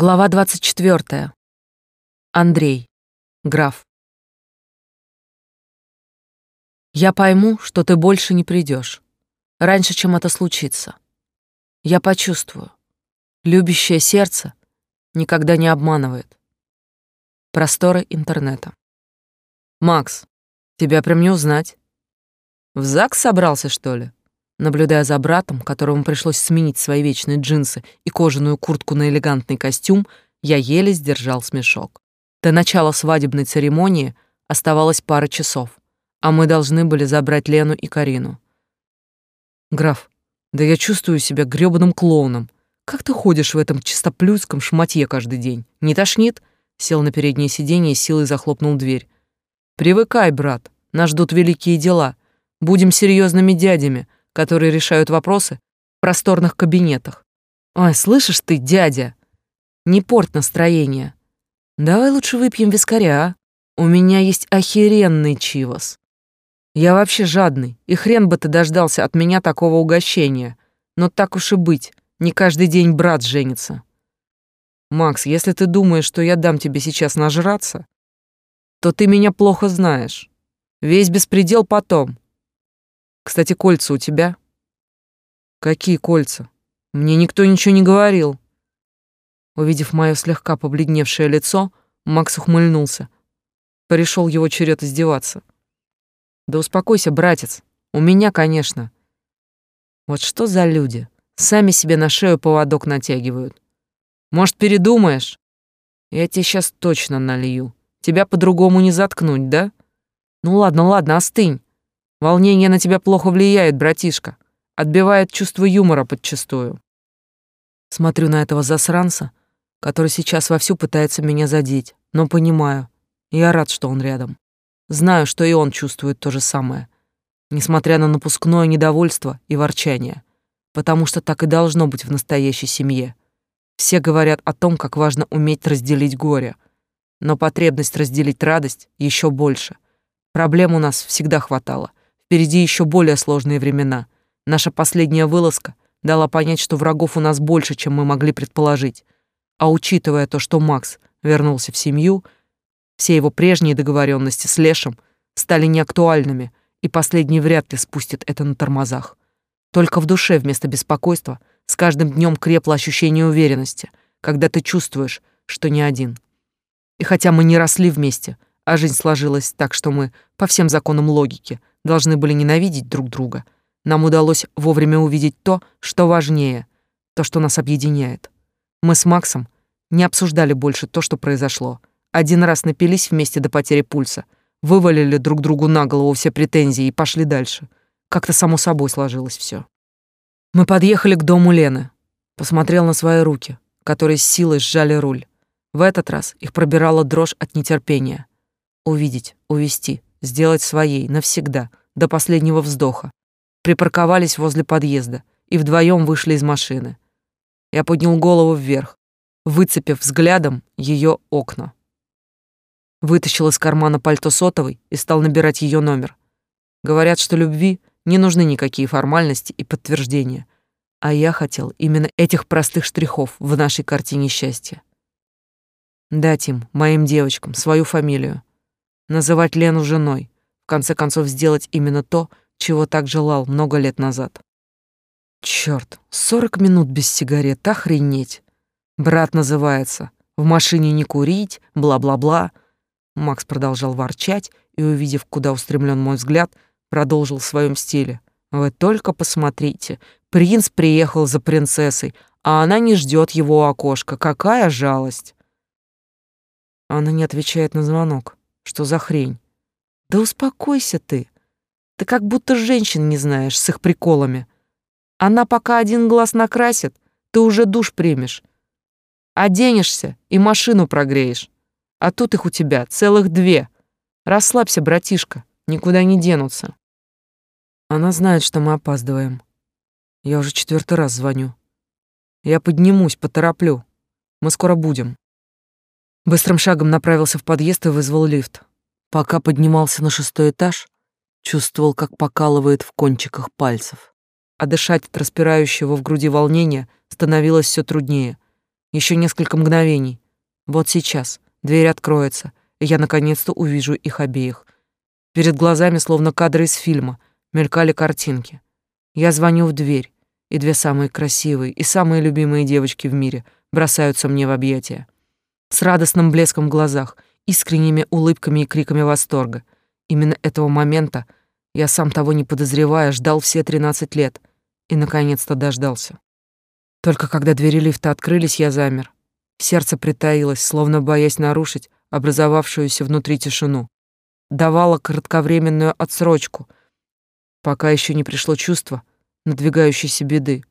Глава 24. Андрей. Граф. Я пойму, что ты больше не придешь. Раньше, чем это случится. Я почувствую. Любящее сердце никогда не обманывает. Просторы интернета. Макс, тебя прям не узнать. В ЗАГС собрался, что ли? Наблюдая за братом, которому пришлось сменить свои вечные джинсы и кожаную куртку на элегантный костюм, я еле сдержал смешок. До начала свадебной церемонии оставалось пара часов, а мы должны были забрать Лену и Карину. «Граф, да я чувствую себя грёбаным клоуном. Как ты ходишь в этом чистоплюйском шматье каждый день? Не тошнит?» Сел на переднее сиденье и силой захлопнул дверь. «Привыкай, брат, нас ждут великие дела. Будем серьезными дядями», которые решают вопросы в просторных кабинетах. Ой, слышишь ты, дядя? Не порт настроение. Давай лучше выпьем вискаря, а? У меня есть охеренный чивос. Я вообще жадный, и хрен бы ты дождался от меня такого угощения. Но так уж и быть, не каждый день брат женится. Макс, если ты думаешь, что я дам тебе сейчас нажраться, то ты меня плохо знаешь. Весь беспредел потом, кстати, кольца у тебя? Какие кольца? Мне никто ничего не говорил. Увидев мое слегка побледневшее лицо, Макс ухмыльнулся. Пришел его черед издеваться. Да успокойся, братец. У меня, конечно. Вот что за люди? Сами себе на шею поводок натягивают. Может, передумаешь? Я тебе сейчас точно налью. Тебя по-другому не заткнуть, да? Ну ладно, ладно, остынь. Волнение на тебя плохо влияет, братишка. Отбивает чувство юмора подчистую. Смотрю на этого засранца, который сейчас вовсю пытается меня задеть, но понимаю, я рад, что он рядом. Знаю, что и он чувствует то же самое, несмотря на напускное недовольство и ворчание, потому что так и должно быть в настоящей семье. Все говорят о том, как важно уметь разделить горе, но потребность разделить радость еще больше. Проблем у нас всегда хватало, Впереди еще более сложные времена. Наша последняя вылазка дала понять, что врагов у нас больше, чем мы могли предположить. А учитывая то, что Макс вернулся в семью, все его прежние договоренности с Лешем стали неактуальными, и последний вряд ли спустит это на тормозах. Только в душе вместо беспокойства с каждым днем крепло ощущение уверенности, когда ты чувствуешь, что не один. И хотя мы не росли вместе, а жизнь сложилась так, что мы, по всем законам логики, должны были ненавидеть друг друга, нам удалось вовремя увидеть то, что важнее, то, что нас объединяет. Мы с Максом не обсуждали больше то, что произошло. Один раз напились вместе до потери пульса, вывалили друг другу на голову все претензии и пошли дальше. Как-то само собой сложилось все. Мы подъехали к дому Лены. Посмотрел на свои руки, которые с силой сжали руль. В этот раз их пробирала дрожь от нетерпения. Увидеть, увести, сделать своей, навсегда, до последнего вздоха. Припарковались возле подъезда и вдвоем вышли из машины. Я поднял голову вверх, выцепив взглядом ее окна. Вытащил из кармана пальто сотовой и стал набирать ее номер. Говорят, что любви не нужны никакие формальности и подтверждения. А я хотел именно этих простых штрихов в нашей картине счастья. Дать им, моим девочкам, свою фамилию, называть Лену женой, в конце концов сделать именно то, чего так желал много лет назад. Чёрт, сорок минут без сигарет, охренеть. Брат называется. В машине не курить, бла-бла-бла. Макс продолжал ворчать и, увидев, куда устремлен мой взгляд, продолжил в своем стиле. Вы только посмотрите, принц приехал за принцессой, а она не ждет его у окошка. Какая жалость. Она не отвечает на звонок. Что за хрень? Да успокойся ты. Ты как будто женщин не знаешь с их приколами. Она пока один глаз накрасит, ты уже душ примешь. Оденешься и машину прогреешь. А тут их у тебя целых две. Расслабься, братишка, никуда не денутся. Она знает, что мы опаздываем. Я уже четвертый раз звоню. Я поднимусь, потороплю. Мы скоро будем. Быстрым шагом направился в подъезд и вызвал лифт. Пока поднимался на шестой этаж, чувствовал, как покалывает в кончиках пальцев. А дышать от распирающего в груди волнения становилось все труднее. Еще несколько мгновений. Вот сейчас дверь откроется, и я наконец-то увижу их обеих. Перед глазами, словно кадры из фильма, мелькали картинки. Я звоню в дверь, и две самые красивые и самые любимые девочки в мире бросаются мне в объятия. С радостным блеском в глазах, искренними улыбками и криками восторга. Именно этого момента я сам того не подозревая ждал все 13 лет и наконец-то дождался. Только когда двери лифта открылись, я замер. Сердце притаилось, словно боясь нарушить образовавшуюся внутри тишину. Давало кратковременную отсрочку, пока еще не пришло чувство надвигающейся беды.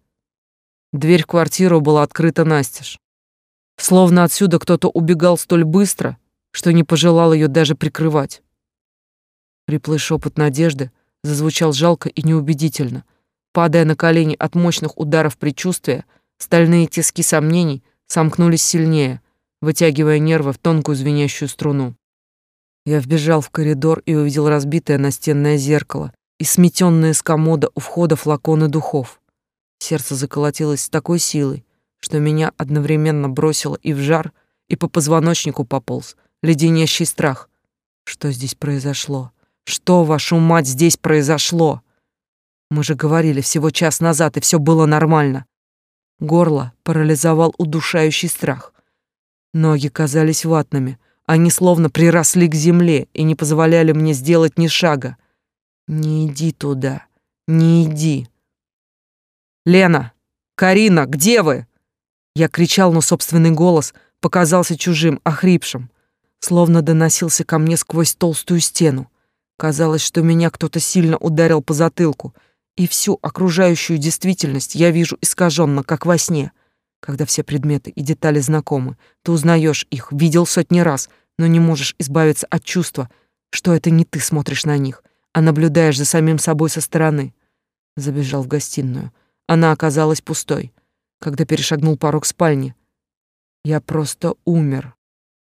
Дверь в квартиру была открыта настежь. Словно отсюда кто-то убегал столь быстро, что не пожелал ее даже прикрывать. Хриплый шепот надежды зазвучал жалко и неубедительно. Падая на колени от мощных ударов предчувствия, стальные тиски сомнений сомкнулись сильнее, вытягивая нервы в тонкую звенящую струну. Я вбежал в коридор и увидел разбитое настенное зеркало и сметенные с комода у входа флаконы духов. Сердце заколотилось с такой силой, что меня одновременно бросило и в жар, и по позвоночнику пополз, леденящий страх. Что здесь произошло? Что, вашу мать, здесь произошло? Мы же говорили всего час назад, и все было нормально. Горло парализовал удушающий страх. Ноги казались ватными, они словно приросли к земле и не позволяли мне сделать ни шага. Не иди туда, не иди. Лена, Карина, где вы? Я кричал, но собственный голос показался чужим, охрипшим, словно доносился ко мне сквозь толстую стену. Казалось, что меня кто-то сильно ударил по затылку, и всю окружающую действительность я вижу искаженно, как во сне. Когда все предметы и детали знакомы, ты узнаешь их, видел сотни раз, но не можешь избавиться от чувства, что это не ты смотришь на них, а наблюдаешь за самим собой со стороны. Забежал в гостиную. Она оказалась пустой когда перешагнул порог спальни. Я просто умер.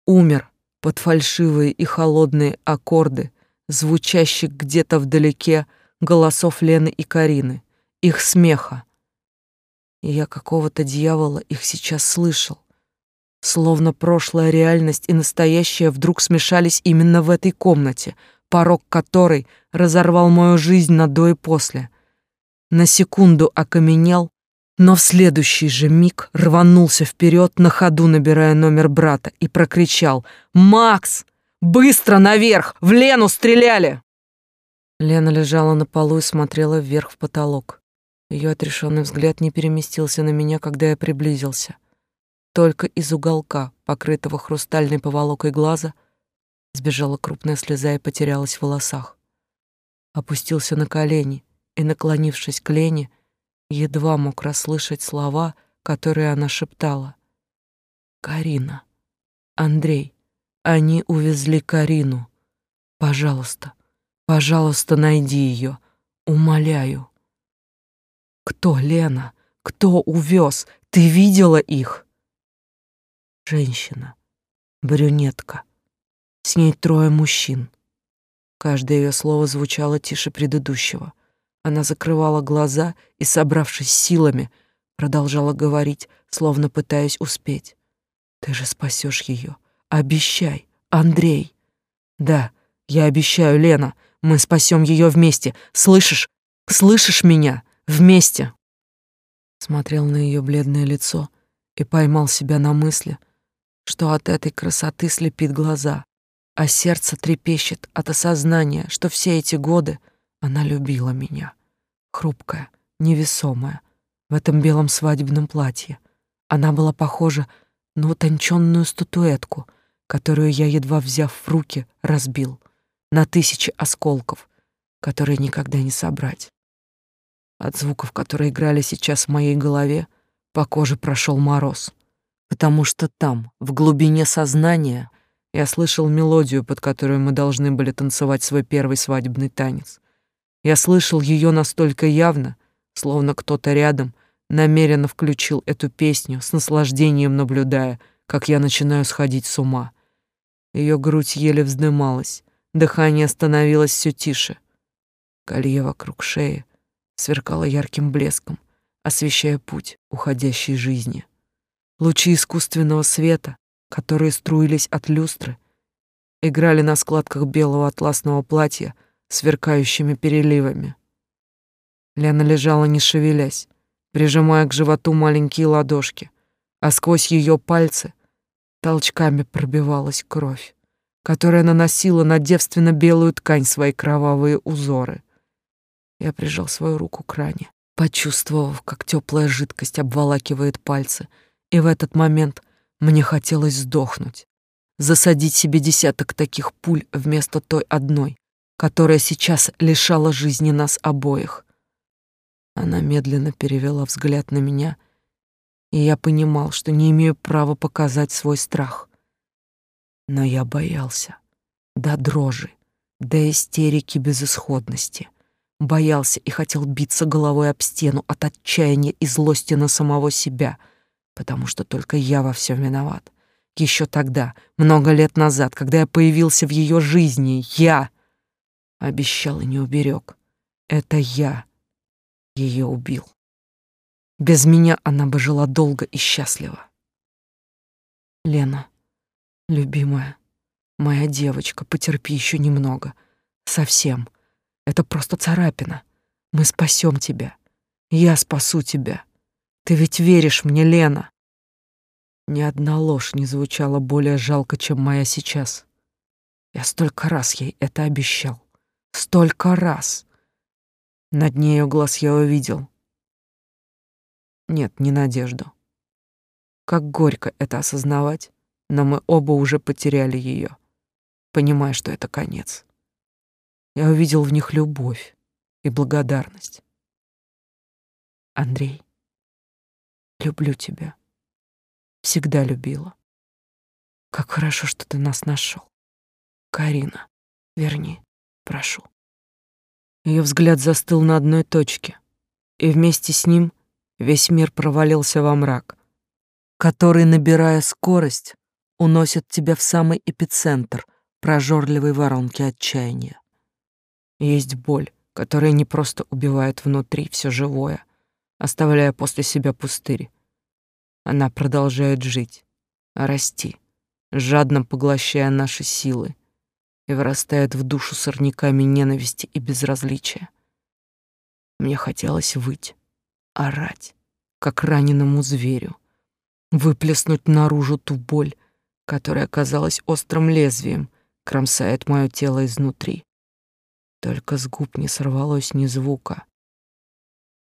Умер под фальшивые и холодные аккорды, звучащих где-то вдалеке голосов Лены и Карины, их смеха. И я какого-то дьявола их сейчас слышал. Словно прошлая реальность и настоящее вдруг смешались именно в этой комнате, порог которой разорвал мою жизнь на до и после. На секунду окаменел, но в следующий же миг рванулся вперед, на ходу набирая номер брата, и прокричал «Макс! Быстро наверх! В Лену стреляли!» Лена лежала на полу и смотрела вверх в потолок. Ее отрешенный взгляд не переместился на меня, когда я приблизился. Только из уголка, покрытого хрустальной поволокой глаза, сбежала крупная слеза и потерялась в волосах. Опустился на колени и, наклонившись к Лене, едва мог расслышать слова, которые она шептала. «Карина! Андрей! Они увезли Карину! Пожалуйста, пожалуйста, найди ее! Умоляю!» «Кто, Лена? Кто увез? Ты видела их?» «Женщина, брюнетка, с ней трое мужчин». Каждое ее слово звучало тише предыдущего. Она закрывала глаза и, собравшись силами, продолжала говорить, словно пытаясь успеть. «Ты же спасешь ее. Обещай, Андрей!» «Да, я обещаю, Лена, мы спасем ее вместе. Слышишь? Слышишь меня? Вместе!» Смотрел на ее бледное лицо и поймал себя на мысли, что от этой красоты слепит глаза, а сердце трепещет от осознания, что все эти годы она любила меня. Хрупкая, невесомая, в этом белом свадебном платье. Она была похожа на утонченную статуэтку, которую я, едва взяв в руки, разбил на тысячи осколков, которые никогда не собрать. От звуков, которые играли сейчас в моей голове, по коже прошел мороз, потому что там, в глубине сознания, я слышал мелодию, под которую мы должны были танцевать свой первый свадебный танец. Я слышал ее настолько явно, словно кто-то рядом намеренно включил эту песню, с наслаждением наблюдая, как я начинаю сходить с ума. Ее грудь еле вздымалась, дыхание становилось все тише. Колье вокруг шеи сверкало ярким блеском, освещая путь уходящей жизни. Лучи искусственного света, которые струились от люстры, играли на складках белого атласного платья сверкающими переливами. Лена лежала, не шевелясь, прижимая к животу маленькие ладошки, а сквозь ее пальцы толчками пробивалась кровь, которая наносила на девственно-белую ткань свои кровавые узоры. Я прижал свою руку к ране, почувствовав, как теплая жидкость обволакивает пальцы, и в этот момент мне хотелось сдохнуть, засадить себе десяток таких пуль вместо той одной, которая сейчас лишала жизни нас обоих. Она медленно перевела взгляд на меня, и я понимал, что не имею права показать свой страх. Но я боялся. До дрожи, до истерики безысходности. Боялся и хотел биться головой об стену от отчаяния и злости на самого себя, потому что только я во всем виноват. Еще тогда, много лет назад, когда я появился в ее жизни, я обещал и не уберег. Это я ее убил. Без меня она бы жила долго и счастливо. Лена, любимая, моя девочка, потерпи еще немного. Совсем. Это просто царапина. Мы спасем тебя. Я спасу тебя. Ты ведь веришь мне, Лена. Ни одна ложь не звучала более жалко, чем моя сейчас. Я столько раз ей это обещал. Столько раз. На дне ее глаз я увидел. Нет, не надежду. Как горько это осознавать, но мы оба уже потеряли ее, понимая, что это конец. Я увидел в них любовь и благодарность. Андрей, люблю тебя. Всегда любила. Как хорошо, что ты нас нашел. Карина, верни, прошу. Ее взгляд застыл на одной точке, и вместе с ним весь мир провалился во мрак, который, набирая скорость, уносит тебя в самый эпицентр прожорливой воронки отчаяния. Есть боль, которая не просто убивает внутри все живое, оставляя после себя пустырь. Она продолжает жить, расти, жадно поглощая наши силы, и вырастает в душу сорняками ненависти и безразличия. Мне хотелось выть, орать, как раненому зверю, выплеснуть наружу ту боль, которая казалась острым лезвием, кромсает мое тело изнутри. Только с губ не сорвалось ни звука.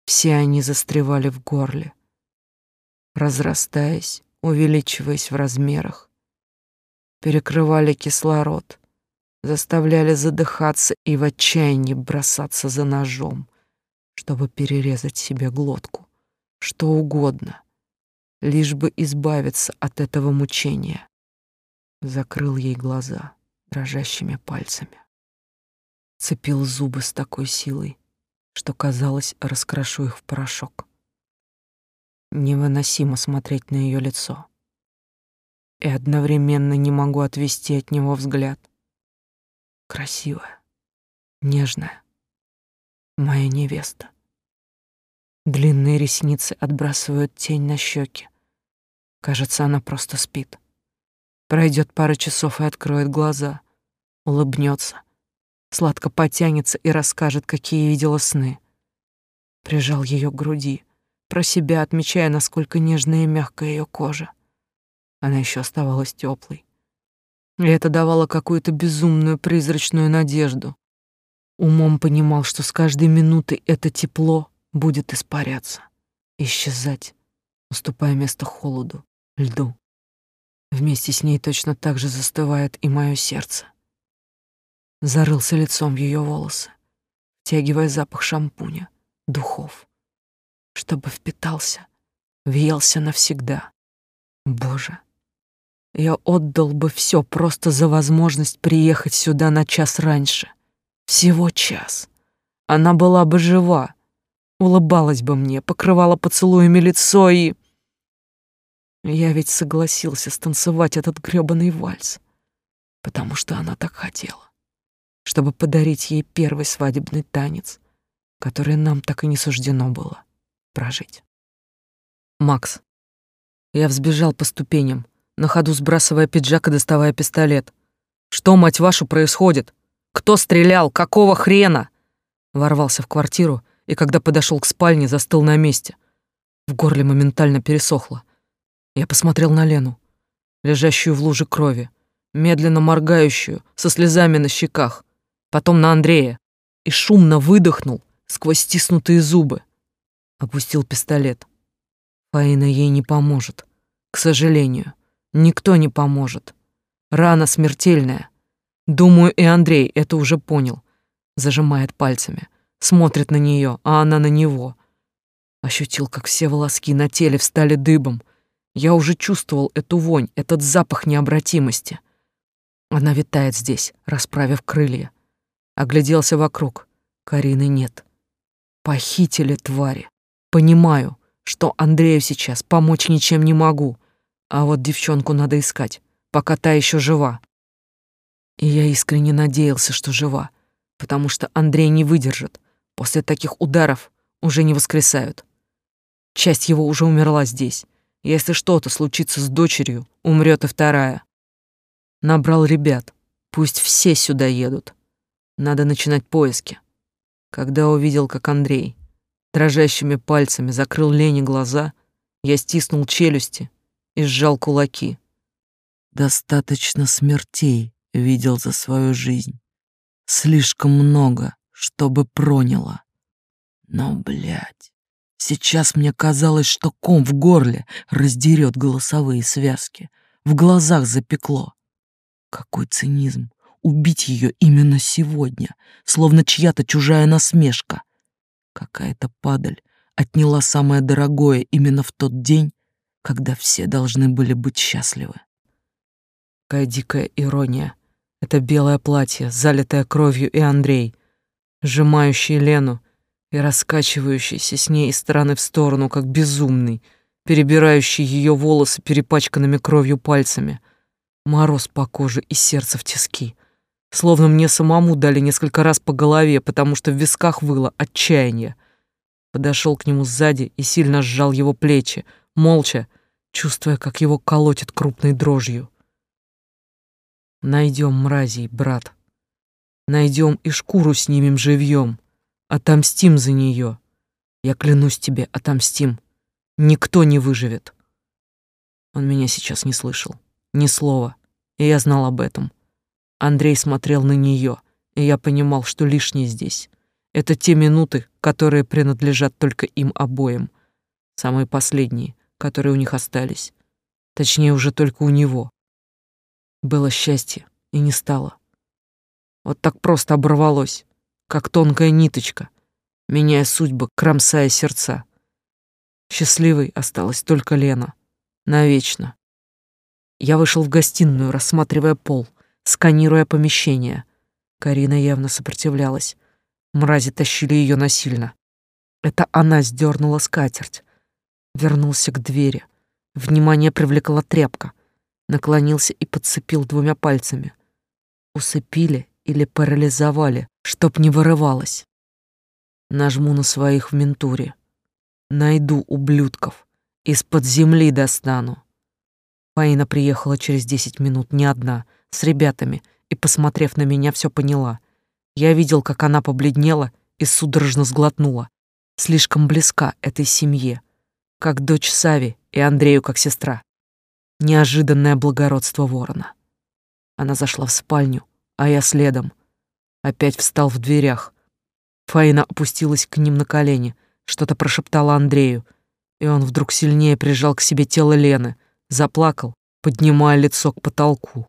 Все они застревали в горле, разрастаясь, увеличиваясь в размерах, перекрывали кислород, заставляли задыхаться и в отчаянии бросаться за ножом, чтобы перерезать себе глотку, что угодно, лишь бы избавиться от этого мучения. Закрыл ей глаза дрожащими пальцами. Цепил зубы с такой силой, что, казалось, раскрошу их в порошок. Невыносимо смотреть на ее лицо. И одновременно не могу отвести от него взгляд — красивая, нежная, моя невеста. Длинные ресницы отбрасывают тень на щеки. Кажется, она просто спит. Пройдет пара часов и откроет глаза, улыбнется, сладко потянется и расскажет, какие видела сны. Прижал ее к груди, про себя отмечая, насколько нежная и мягкая ее кожа. Она еще оставалась теплой, и это давало какую-то безумную призрачную надежду. Умом понимал, что с каждой минутой это тепло будет испаряться, исчезать, уступая место холоду, льду. Вместе с ней точно так же застывает и мое сердце. Зарылся лицом в ее волосы, втягивая запах шампуня, духов, чтобы впитался, въелся навсегда. Боже, я отдал бы все просто за возможность приехать сюда на час раньше. Всего час. Она была бы жива, улыбалась бы мне, покрывала поцелуями лицо и... Я ведь согласился станцевать этот грёбаный вальс, потому что она так хотела, чтобы подарить ей первый свадебный танец, который нам так и не суждено было прожить. Макс, Я взбежал по ступеням, на ходу сбрасывая пиджак и доставая пистолет. «Что, мать вашу, происходит? Кто стрелял? Какого хрена?» Ворвался в квартиру и, когда подошел к спальне, застыл на месте. В горле моментально пересохло. Я посмотрел на Лену, лежащую в луже крови, медленно моргающую, со слезами на щеках, потом на Андрея, и шумно выдохнул сквозь стиснутые зубы. Опустил пистолет. Фаина ей не поможет. К сожалению, никто не поможет. Рана смертельная. Думаю, и Андрей это уже понял. Зажимает пальцами, смотрит на нее, а она на него. Ощутил, как все волоски на теле встали дыбом. Я уже чувствовал эту вонь, этот запах необратимости. Она витает здесь, расправив крылья. Огляделся вокруг. Карины нет. Похитили твари. Понимаю, что Андрею сейчас помочь ничем не могу, а вот девчонку надо искать, пока та еще жива. И я искренне надеялся, что жива, потому что Андрей не выдержит. После таких ударов уже не воскресают. Часть его уже умерла здесь. Если что-то случится с дочерью, умрет и вторая. Набрал ребят. Пусть все сюда едут. Надо начинать поиски. Когда увидел, как Андрей дрожащими пальцами закрыл Лене глаза, я стиснул челюсти и сжал кулаки. Достаточно смертей видел за свою жизнь. Слишком много, чтобы проняло. Но, блядь, сейчас мне казалось, что ком в горле раздерет голосовые связки. В глазах запекло. Какой цинизм! Убить ее именно сегодня, словно чья-то чужая насмешка. Какая-то падаль отняла самое дорогое именно в тот день, когда все должны были быть счастливы. Какая дикая ирония. Это белое платье, залитое кровью, и Андрей, сжимающий Лену и раскачивающийся с ней из стороны в сторону, как безумный, перебирающий ее волосы перепачканными кровью пальцами — Мороз по коже и сердце в тиски. Словно мне самому дали несколько раз по голове, потому что в висках выло отчаяние. Подошел к нему сзади и сильно сжал его плечи, молча, чувствуя, как его колотит крупной дрожью. Найдем мразей, брат. Найдем и шкуру снимем живьем. Отомстим за нее. Я клянусь тебе, отомстим. Никто не выживет. Он меня сейчас не слышал. Ни слова. И я знал об этом. Андрей смотрел на нее, и я понимал, что лишнее здесь. Это те минуты, которые принадлежат только им обоим. Самые последние, которые у них остались. Точнее, уже только у него. Было счастье, и не стало. Вот так просто оборвалось, как тонкая ниточка, меняя судьбы, кромсая сердца. Счастливой осталась только Лена. Навечно. Я вышел в гостиную, рассматривая пол, сканируя помещение. Карина явно сопротивлялась. Мрази тащили ее насильно. Это она сдернула скатерть. Вернулся к двери. Внимание привлекла тряпка. Наклонился и подцепил двумя пальцами. Усыпили или парализовали, чтоб не вырывалось. Нажму на своих в ментуре. Найду ублюдков. Из-под земли достану. Фаина приехала через десять минут, не одна, с ребятами, и, посмотрев на меня, все поняла. Я видел, как она побледнела и судорожно сглотнула. Слишком близка этой семье, как дочь Сави и Андрею как сестра. Неожиданное благородство ворона. Она зашла в спальню, а я следом. Опять встал в дверях. Фаина опустилась к ним на колени, что-то прошептала Андрею, и он вдруг сильнее прижал к себе тело Лены — заплакал, поднимая лицо к потолку.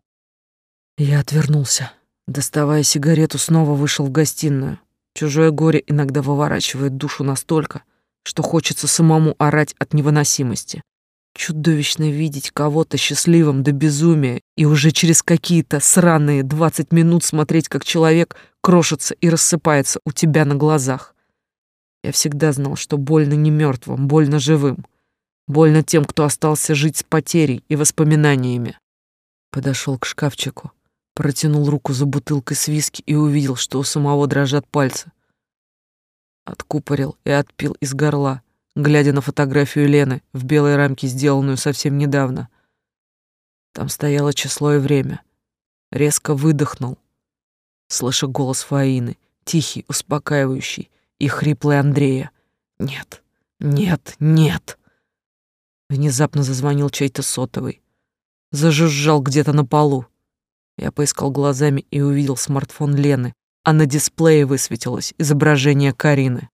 Я отвернулся. Доставая сигарету, снова вышел в гостиную. Чужое горе иногда выворачивает душу настолько, что хочется самому орать от невыносимости. Чудовищно видеть кого-то счастливым до безумия и уже через какие-то сраные двадцать минут смотреть, как человек крошится и рассыпается у тебя на глазах. Я всегда знал, что больно не мертвым, больно живым. Больно тем, кто остался жить с потерей и воспоминаниями. Подошел к шкафчику, протянул руку за бутылкой с виски и увидел, что у самого дрожат пальцы. Откупорил и отпил из горла, глядя на фотографию Лены в белой рамке, сделанную совсем недавно. Там стояло число и время. Резко выдохнул, слыша голос Фаины, тихий, успокаивающий, и хриплый Андрея. «Нет, нет, нет!» Внезапно зазвонил чей-то сотовый. Зажужжал где-то на полу. Я поискал глазами и увидел смартфон Лены, а на дисплее высветилось изображение Карины.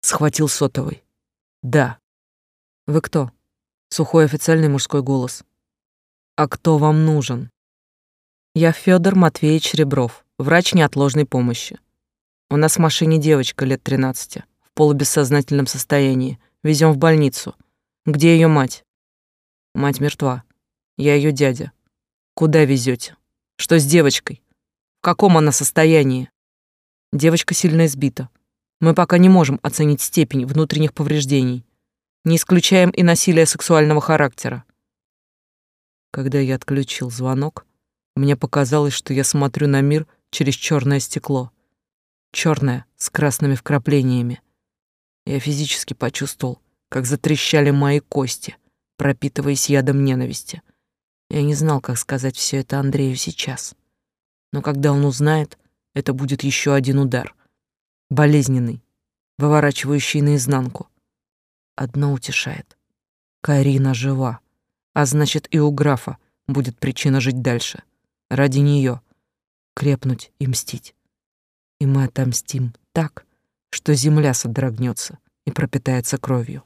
Схватил сотовый. «Да». «Вы кто?» Сухой официальный мужской голос. «А кто вам нужен?» «Я Федор Матвеевич Ребров, врач неотложной помощи. У нас в машине девочка лет 13, в полубессознательном состоянии. Везем в больницу. Где ее мать?» «Мать мертва. Я ее дядя. Куда везете? Что с девочкой? В каком она состоянии?» Девочка сильно избита. Мы пока не можем оценить степень внутренних повреждений. Не исключаем и насилие сексуального характера. Когда я отключил звонок, мне показалось, что я смотрю на мир через черное стекло. Черное, с красными вкраплениями. Я физически почувствовал, как затрещали мои кости, пропитываясь ядом ненависти. Я не знал, как сказать все это Андрею сейчас. Но когда он узнает, это будет еще один удар болезненный, выворачивающий наизнанку. Одно утешает. Карина жива, а значит и у графа будет причина жить дальше. Ради нее крепнуть и мстить. И мы отомстим так, что земля содрогнется и пропитается кровью.